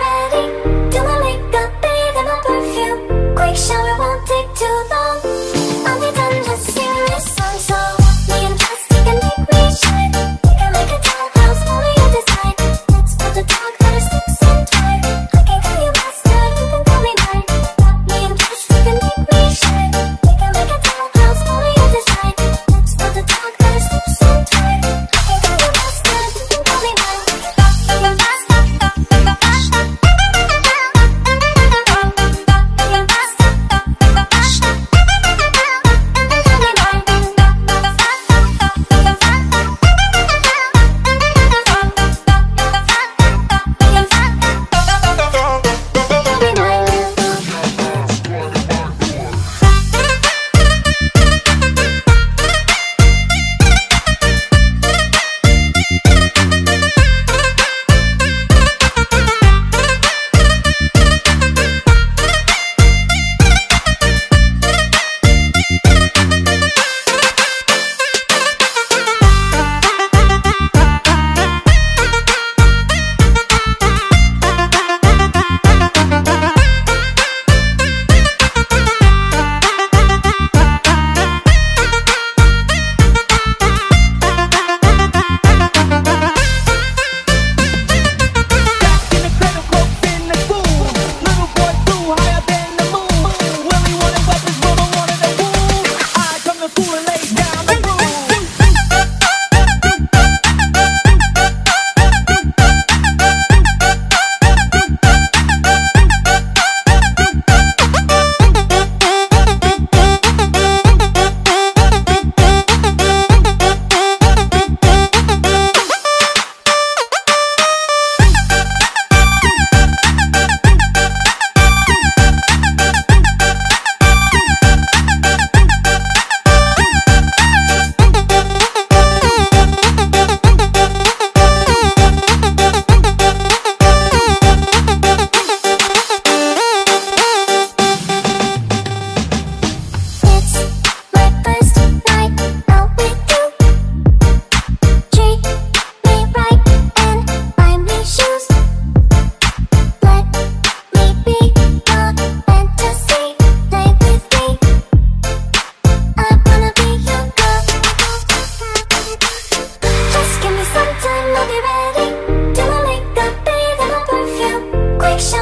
ready? Do my makeup, bathe in my perfume. Quick shower. Make